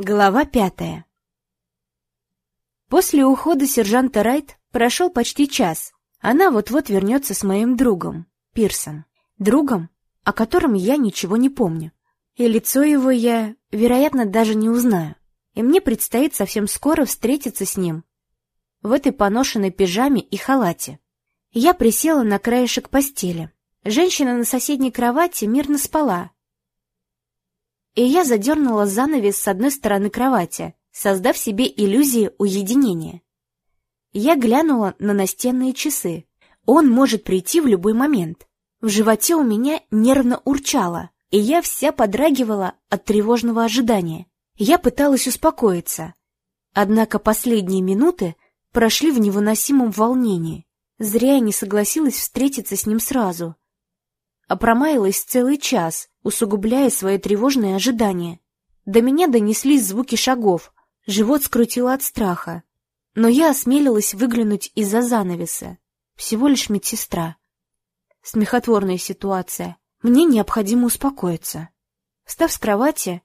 Глава пятая После ухода сержанта Райт прошел почти час. Она вот-вот вернется с моим другом, Пирсом. Другом, о котором я ничего не помню. И лицо его я, вероятно, даже не узнаю. И мне предстоит совсем скоро встретиться с ним в этой поношенной пижаме и халате. Я присела на краешек постели. Женщина на соседней кровати мирно спала, и я задернула занавес с одной стороны кровати, создав себе иллюзию уединения. Я глянула на настенные часы. Он может прийти в любой момент. В животе у меня нервно урчало, и я вся подрагивала от тревожного ожидания. Я пыталась успокоиться. Однако последние минуты прошли в невыносимом волнении. Зря я не согласилась встретиться с ним сразу. А промаялась целый час, усугубляя свои тревожные ожидания. До меня донеслись звуки шагов, живот скрутило от страха. Но я осмелилась выглянуть из-за занавеса. Всего лишь медсестра. Смехотворная ситуация. Мне необходимо успокоиться. Встав с кровати,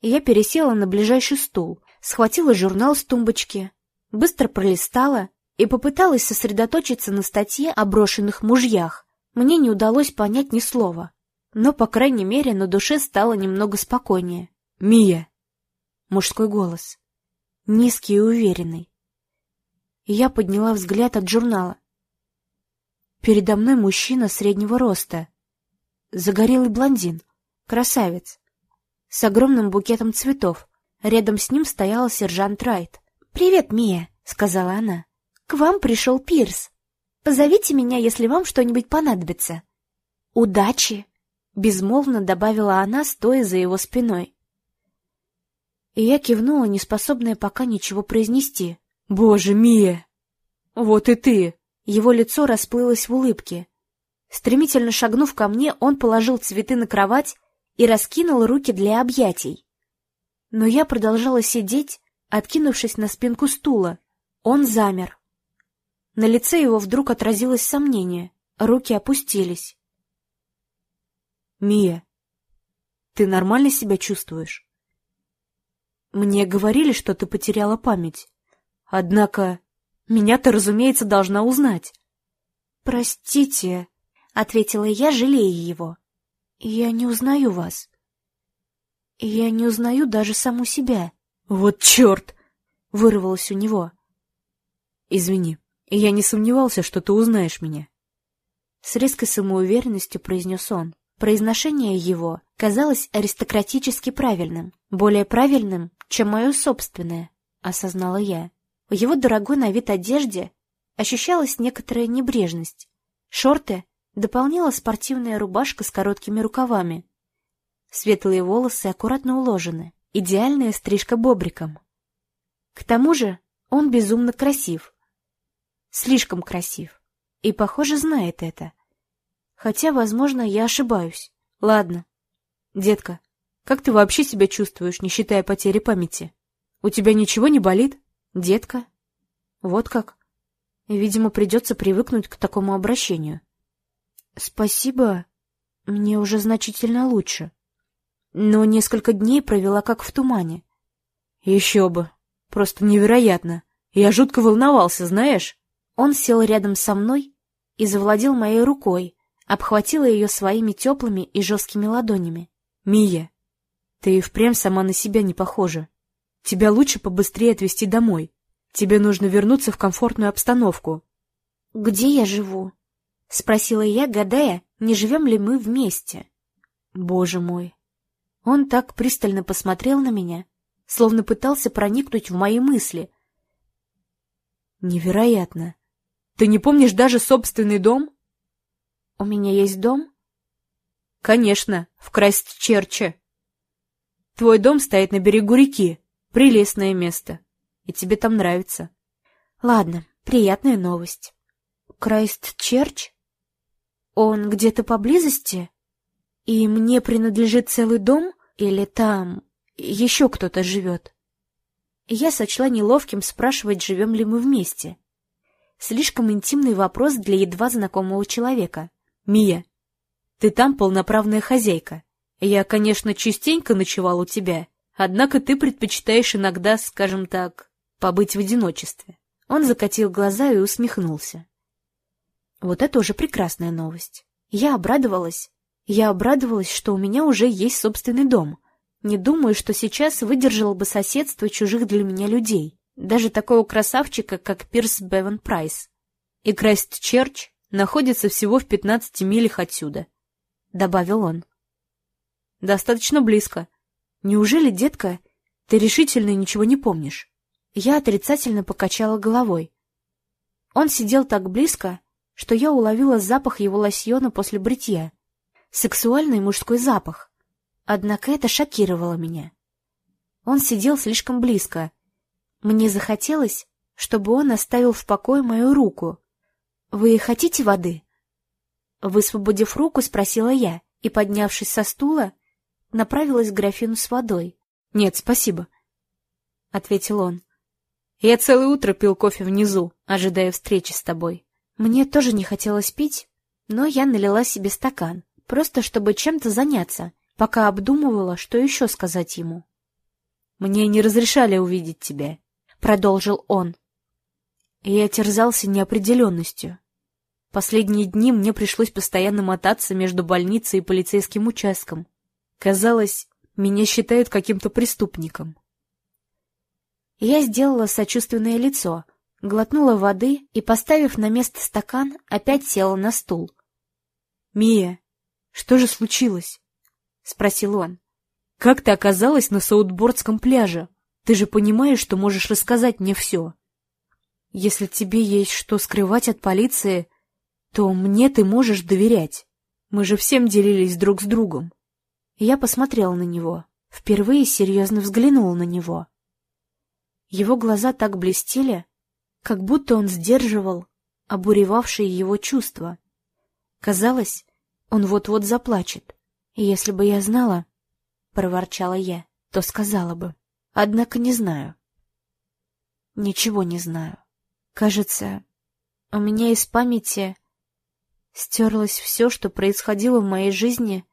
я пересела на ближайший стул, схватила журнал с тумбочки, быстро пролистала и попыталась сосредоточиться на статье о брошенных мужьях. Мне не удалось понять ни слова. Но, по крайней мере, на душе стало немного спокойнее. «Мия!» Мужской голос. Низкий и уверенный. Я подняла взгляд от журнала. Передо мной мужчина среднего роста. Загорелый блондин. Красавец. С огромным букетом цветов. Рядом с ним стояла сержант Райт. «Привет, Мия!» — сказала она. «К вам пришел Пирс. Позовите меня, если вам что-нибудь понадобится». «Удачи!» Безмолвно добавила она, стоя за его спиной. И я кивнула, неспособная пока ничего произнести. «Боже, Мия! Вот и ты!» Его лицо расплылось в улыбке. Стремительно шагнув ко мне, он положил цветы на кровать и раскинул руки для объятий. Но я продолжала сидеть, откинувшись на спинку стула. Он замер. На лице его вдруг отразилось сомнение, руки опустились. Мия, ты нормально себя чувствуешь? Мне говорили, что ты потеряла память. Однако меня ты, разумеется, должна узнать. Простите, ответила я, жалея его. Я не узнаю вас. Я не узнаю даже саму себя. Вот черт! Вырвалось у него. Извини, я не сомневался, что ты узнаешь меня. С резкой самоуверенностью произнес он. Произношение его казалось аристократически правильным, более правильным, чем мое собственное, осознала я. В его дорогой на вид одежде ощущалась некоторая небрежность. Шорты дополняла спортивная рубашка с короткими рукавами. Светлые волосы аккуратно уложены, идеальная стрижка бобриком. К тому же он безумно красив. Слишком красив. И, похоже, знает это. Хотя, возможно, я ошибаюсь. Ладно. Детка, как ты вообще себя чувствуешь, не считая потери памяти? У тебя ничего не болит? Детка? Вот как. Видимо, придется привыкнуть к такому обращению. Спасибо. Мне уже значительно лучше. Но несколько дней провела как в тумане. Еще бы. Просто невероятно. Я жутко волновался, знаешь? Он сел рядом со мной и завладел моей рукой, обхватила ее своими теплыми и жесткими ладонями. «Мия, ты и впрямь сама на себя не похожа. Тебя лучше побыстрее отвезти домой. Тебе нужно вернуться в комфортную обстановку». «Где я живу?» — спросила я, гадая, не живем ли мы вместе. «Боже мой!» Он так пристально посмотрел на меня, словно пытался проникнуть в мои мысли. «Невероятно! Ты не помнишь даже собственный дом?» У меня есть дом? Конечно, в Крайстчерче. Твой дом стоит на берегу реки. Прелестное место. И тебе там нравится. Ладно, приятная новость. Крайстчерч? Он где-то поблизости? И мне принадлежит целый дом? Или там еще кто-то живет? Я сочла неловким спрашивать, живем ли мы вместе. Слишком интимный вопрос для едва знакомого человека. Мия, ты там полноправная хозяйка. Я, конечно, частенько ночевал у тебя, Однако ты предпочитаешь иногда, скажем так, побыть в одиночестве. Он закатил глаза и усмехнулся. Вот это уже прекрасная новость. Я обрадовалась. Я обрадовалась, что у меня уже есть собственный дом. Не думаю, что сейчас выдержала бы соседство чужих для меня людей. Даже такого красавчика, как Пирс Беван Прайс. И Крайст-Черч находится всего в 15 милях отсюда, — добавил он. Достаточно близко. Неужели, детка, ты решительно ничего не помнишь? Я отрицательно покачала головой. Он сидел так близко, что я уловила запах его лосьона после бритья. Сексуальный мужской запах. Однако это шокировало меня. Он сидел слишком близко. Мне захотелось, чтобы он оставил в покое мою руку. «Вы хотите воды?» Высвободив руку, спросила я и, поднявшись со стула, направилась к графину с водой. «Нет, спасибо», — ответил он. «Я целое утро пил кофе внизу, ожидая встречи с тобой». Мне тоже не хотелось пить, но я налила себе стакан, просто чтобы чем-то заняться, пока обдумывала, что еще сказать ему. «Мне не разрешали увидеть тебя», — продолжил он. Я терзался неопределенностью. Последние дни мне пришлось постоянно мотаться между больницей и полицейским участком. Казалось, меня считают каким-то преступником. Я сделала сочувственное лицо, глотнула воды и, поставив на место стакан, опять села на стул. — Мия, что же случилось? — спросил он. — Как ты оказалась на Саутбордском пляже? Ты же понимаешь, что можешь рассказать мне все. Если тебе есть что скрывать от полиции, то мне ты можешь доверять. Мы же всем делились друг с другом. Я посмотрела на него, впервые серьезно взглянула на него. Его глаза так блестели, как будто он сдерживал обуревавшие его чувства. Казалось, он вот-вот заплачет. И если бы я знала, — проворчала я, — то сказала бы. Однако не знаю. Ничего не знаю. Кажется, у меня из памяти стерлось все, что происходило в моей жизни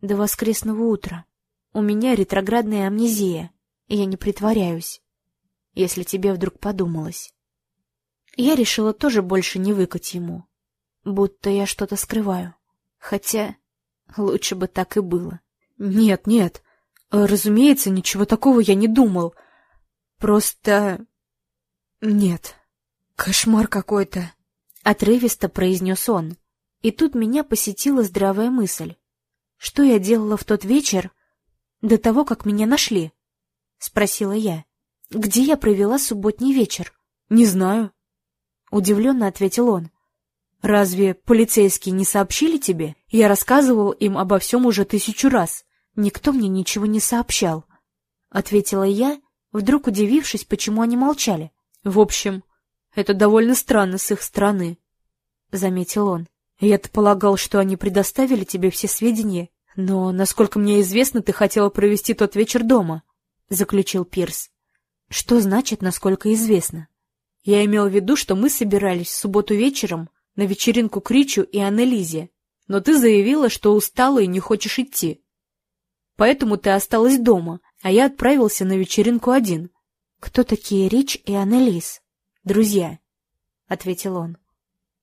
до воскресного утра. У меня ретроградная амнезия, и я не притворяюсь если тебе вдруг подумалось. Я решила тоже больше не выкать ему, будто я что-то скрываю. Хотя лучше бы так и было. Нет, нет, разумеется, ничего такого я не думал. Просто... Нет, кошмар какой-то. Отрывисто произнес он. И тут меня посетила здравая мысль. Что я делала в тот вечер до того, как меня нашли? Спросила я. Где я провела субботний вечер? Не знаю. Удивленно ответил он. Разве полицейские не сообщили тебе? Я рассказывал им обо всем уже тысячу раз. Никто мне ничего не сообщал. Ответила я, вдруг удивившись, почему они молчали. В общем, это довольно странно с их стороны, — заметил он. Я-то полагал, что они предоставили тебе все сведения, но, насколько мне известно, ты хотела провести тот вечер дома, — заключил Пирс. Что значит, насколько известно? Я имел в виду, что мы собирались в субботу вечером на вечеринку к Ричу и Аннелизе, но ты заявила, что устала и не хочешь идти. Поэтому ты осталась дома, а я отправился на вечеринку один. — Кто такие Рич и Аннелиз? — Друзья, — ответил он.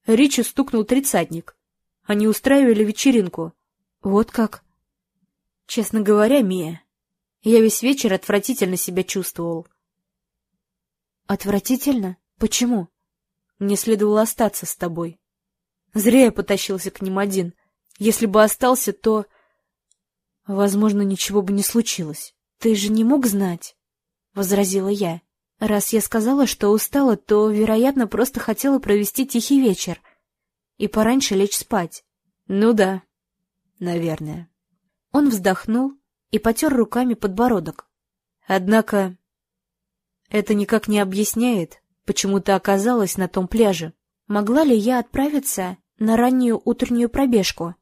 Ричу стукнул тридцатник. Они устраивали вечеринку. — Вот как? Честно говоря, Мия, я весь вечер отвратительно себя чувствовал. Отвратительно? Почему? Мне следовало остаться с тобой. Зря я потащился к ним один. Если бы остался, то... Возможно, ничего бы не случилось. Ты же не мог знать, — возразила я. Раз я сказала, что устала, то, вероятно, просто хотела провести тихий вечер и пораньше лечь спать. Ну да, наверное. Он вздохнул и потер руками подбородок. Однако это никак не объясняет, почему ты оказалась на том пляже. Могла ли я отправиться на раннюю утреннюю пробежку?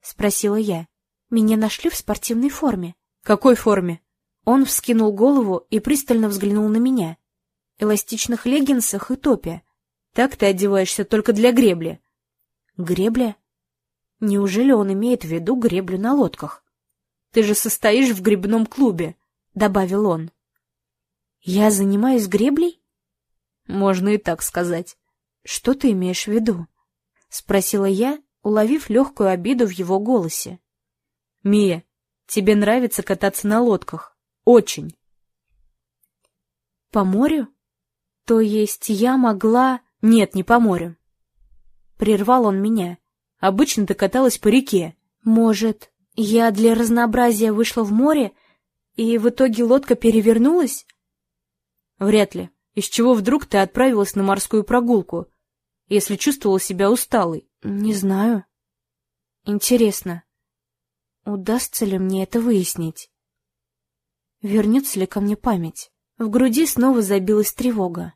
Спросила я. Меня нашли в спортивной форме. Какой форме? Он вскинул голову и пристально взглянул на меня. Эластичных леггинсах и топе. Так ты одеваешься только для гребли. Гребля? Неужели он имеет в виду греблю на лодках? Ты же состоишь в грибном клубе. — добавил он. «Я занимаюсь греблей?» «Можно и так сказать». «Что ты имеешь в виду?» — спросила я, уловив легкую обиду в его голосе. «Мия, тебе нравится кататься на лодках? Очень!» «По морю? То есть я могла...» «Нет, не по морю». Прервал он меня. «Обычно ты каталась по реке». «Может, я для разнообразия вышла в море, и в итоге лодка перевернулась?» «Вряд ли. Из чего вдруг ты отправилась на морскую прогулку, если чувствовала себя усталой?» «Не знаю. Интересно, удастся ли мне это выяснить? Вернется ли ко мне память?» В груди снова забилась тревога.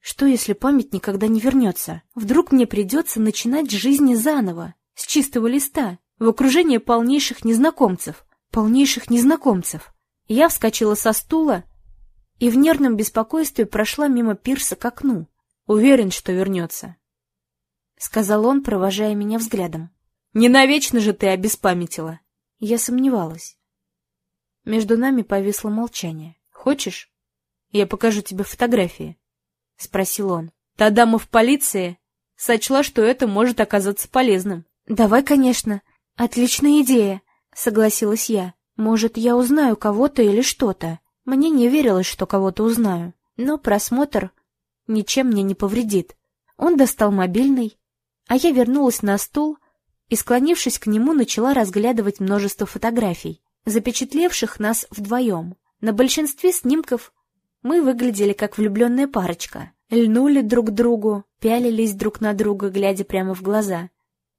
Что, если память никогда не вернется? Вдруг мне придется начинать жизнь заново, с чистого листа, в окружении полнейших незнакомцев, полнейших незнакомцев. Я вскочила со стула и в нервном беспокойстве прошла мимо пирса к окну. Уверен, что вернется. — сказал он, провожая меня взглядом. — Не навечно же ты обеспамятила. Я сомневалась. Между нами повисло молчание. Хочешь, я покажу тебе фотографии? — спросил он. Та дама в полиции сочла, что это может оказаться полезным. — Давай, конечно. Отличная идея, — согласилась я. Может, я узнаю кого-то или что-то. Мне не верилось, что кого-то узнаю. Но просмотр ничем мне не повредит. Он достал мобильный, а я вернулась на стул и, склонившись к нему, начала разглядывать множество фотографий, запечатлевших нас вдвоем. На большинстве снимков мы выглядели как влюбленная парочка. Льнули друг к другу, пялились друг на друга, глядя прямо в глаза.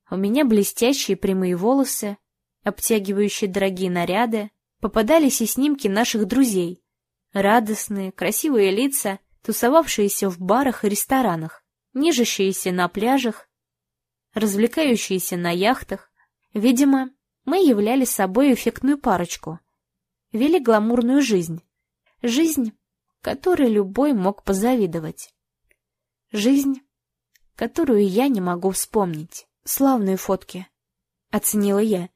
У меня блестящие прямые волосы, обтягивающие дорогие наряды, попадались и снимки наших друзей. Радостные, красивые лица, тусовавшиеся в барах и ресторанах, нежащиеся на пляжах, развлекающиеся на яхтах. Видимо, мы являли собой эффектную парочку, вели гламурную жизнь. Жизнь, которой любой мог позавидовать. Жизнь, которую я не могу вспомнить. Славные фотки, оценила я.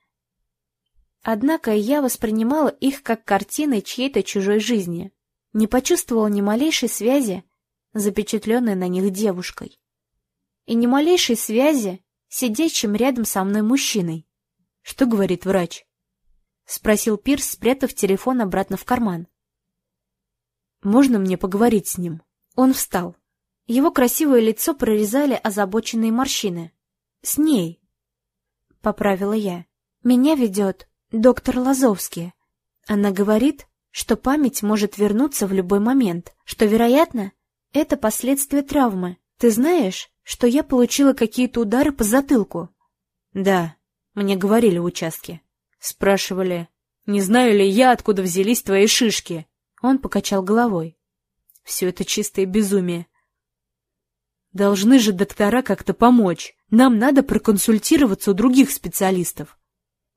Однако я воспринимала их как картины чьей-то чужой жизни, не почувствовала ни малейшей связи, запечатленной на них девушкой, и ни малейшей связи сидящим рядом со мной мужчиной. Что говорит врач? — спросил Пирс, спрятав телефон обратно в карман. «Можно мне поговорить с ним?» Он встал. Его красивое лицо прорезали озабоченные морщины. «С ней», — поправила я. «Меня ведет доктор Лазовский. Она говорит, что память может вернуться в любой момент, что, вероятно, это последствия травмы. Ты знаешь, что я получила какие-то удары по затылку?» «Да, мне говорили в участке». Спрашивали, не знаю ли я, откуда взялись твои шишки. Он покачал головой. Все это чистое безумие. Должны же доктора как-то помочь. Нам надо проконсультироваться у других специалистов.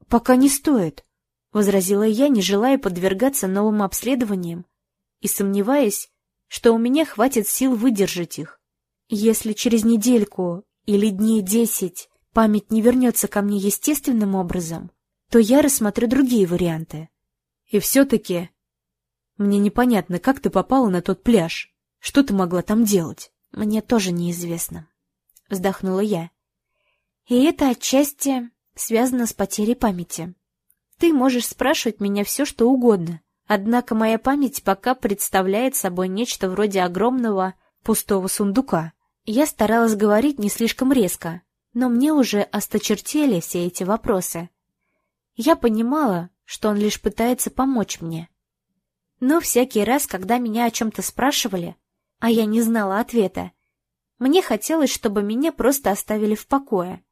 Пока не стоит, — возразила я, не желая подвергаться новым обследованиям и сомневаясь, что у меня хватит сил выдержать их. Если через недельку или дней десять память не вернется ко мне естественным образом, то я рассмотрю другие варианты. И все-таки мне непонятно, как ты попала на тот пляж. Что ты могла там делать? Мне тоже неизвестно. Вздохнула я. И это отчасти связано с потерей памяти. Ты можешь спрашивать меня все, что угодно, однако моя память пока представляет собой нечто вроде огромного пустого сундука. Я старалась говорить не слишком резко, но мне уже осточертели все эти вопросы. Я понимала, что он лишь пытается помочь мне. Но всякий раз, когда меня о чем-то спрашивали, а я не знала ответа, мне хотелось, чтобы меня просто оставили в покое.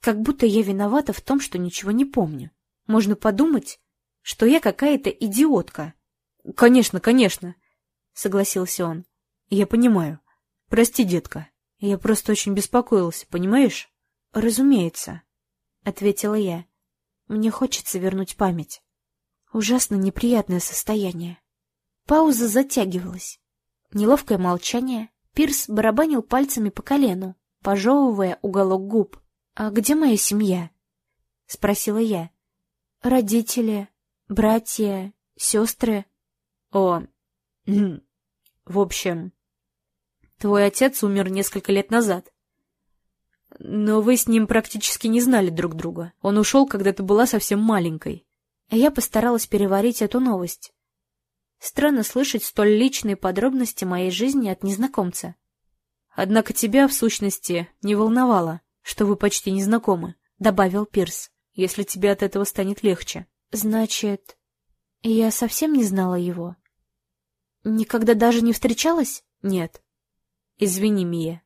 Как будто я виновата в том, что ничего не помню. Можно подумать, что я какая-то идиотка. — Конечно, конечно, — согласился он. — Я понимаю. Прости, детка. Я просто очень беспокоился, понимаешь? — Разумеется, — ответила я. Мне хочется вернуть память. Ужасно неприятное состояние. Пауза затягивалась. Неловкое молчание. Пирс барабанил пальцами по колену, пожевывая уголок губ. «А где моя семья?» — спросила я. «Родители, братья, Сестры? О, в общем, твой отец умер несколько лет назад. Но вы с ним практически не знали друг друга. Он ушел, когда ты была совсем маленькой. Я постаралась переварить эту новость. Странно слышать столь личные подробности моей жизни от незнакомца. Однако тебя, в сущности, не волновало, что вы почти не знакомы, — добавил Пирс, — если тебе от этого станет легче. Значит, я совсем не знала его? Никогда даже не встречалась? Нет. Извини, Мия.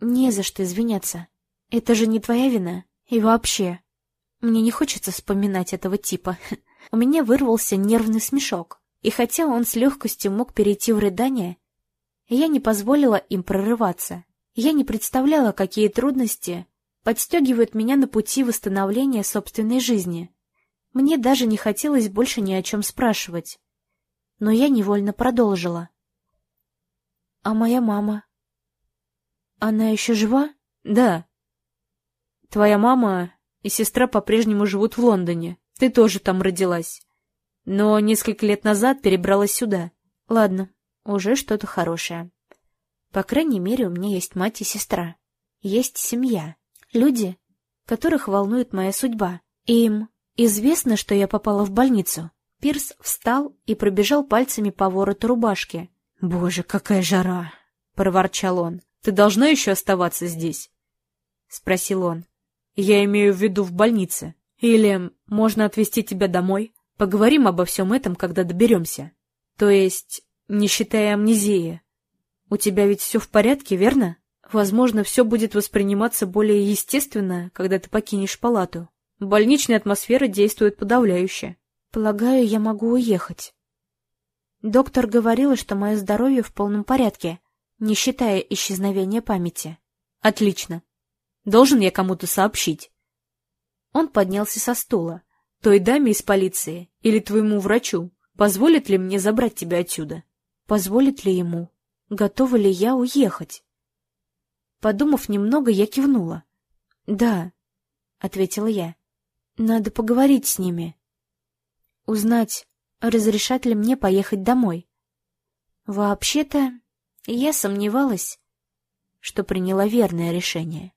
Не за что извиняться. Это же не твоя вина. И вообще, мне не хочется вспоминать этого типа. У меня вырвался нервный смешок. И хотя он с легкостью мог перейти в рыдание, я не позволила им прорываться. Я не представляла, какие трудности подстегивают меня на пути восстановления собственной жизни. Мне даже не хотелось больше ни о чем спрашивать. Но я невольно продолжила. — А моя мама? Она еще жива? — Да. Твоя мама и сестра по-прежнему живут в Лондоне. Ты тоже там родилась. Но несколько лет назад перебралась сюда. Ладно, уже что-то хорошее. По крайней мере, у меня есть мать и сестра. Есть семья. Люди, которых волнует моя судьба. Им известно, что я попала в больницу. Пирс встал и пробежал пальцами по вороту рубашки. «Боже, какая жара!» — проворчал он. «Ты должна еще оставаться здесь?» — спросил он. «Я имею в виду в больнице. Или можно отвезти тебя домой?» Поговорим обо всем этом, когда доберемся. То есть, не считая амнезии. У тебя ведь все в порядке, верно? Возможно, все будет восприниматься более естественно, когда ты покинешь палату. Больничная атмосфера действует подавляюще. Полагаю, я могу уехать. Доктор говорила, что мое здоровье в полном порядке, не считая исчезновения памяти. Отлично. Должен я кому-то сообщить. Он поднялся со стула той даме из полиции или твоему врачу, позволит ли мне забрать тебя отсюда? Позволит ли ему? Готова ли я уехать? Подумав немного, я кивнула. — Да, — ответила я. — Надо поговорить с ними. Узнать, разрешат ли мне поехать домой. Вообще-то, я сомневалась, что приняла верное решение.